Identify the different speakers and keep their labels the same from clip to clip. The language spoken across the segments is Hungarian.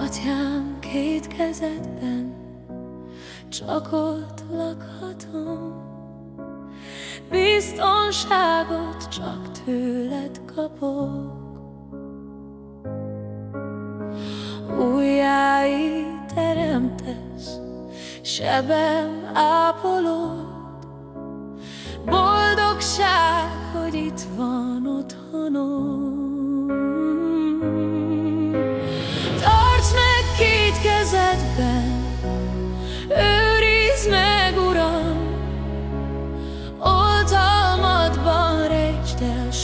Speaker 1: Atyám két kezedben Csak ott lakhatom. Biztonságot csak tőled kapok. Újjáig teremtesz Sebem ápolod. Boldogság, hogy itt van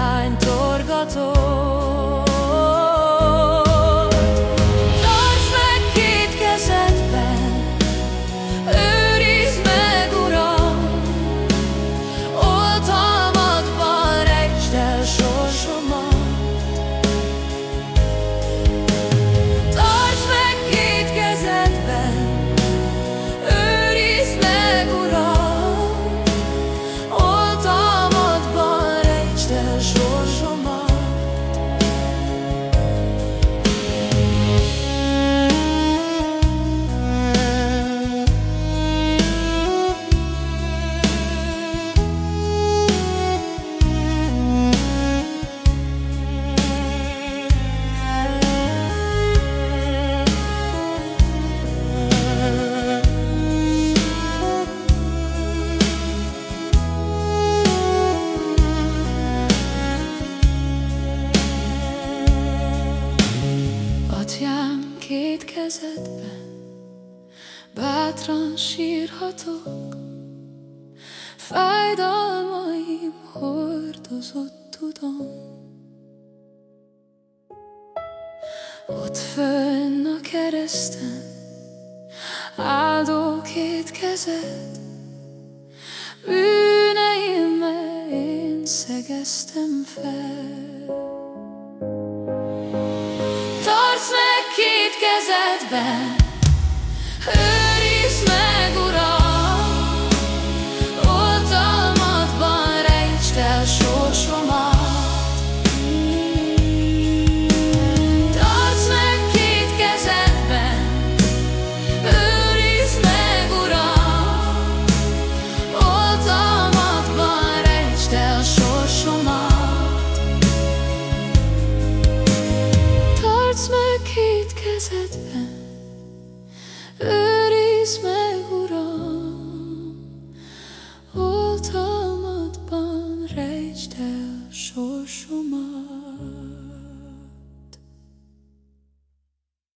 Speaker 1: hány torgatott kezedben. Bátran sírhatok Fájdalmaim hordozott tudom. Ott fönn a kereszten Áldó két kezed. Bűneimmel én szegeztem fel kezedben Őrizd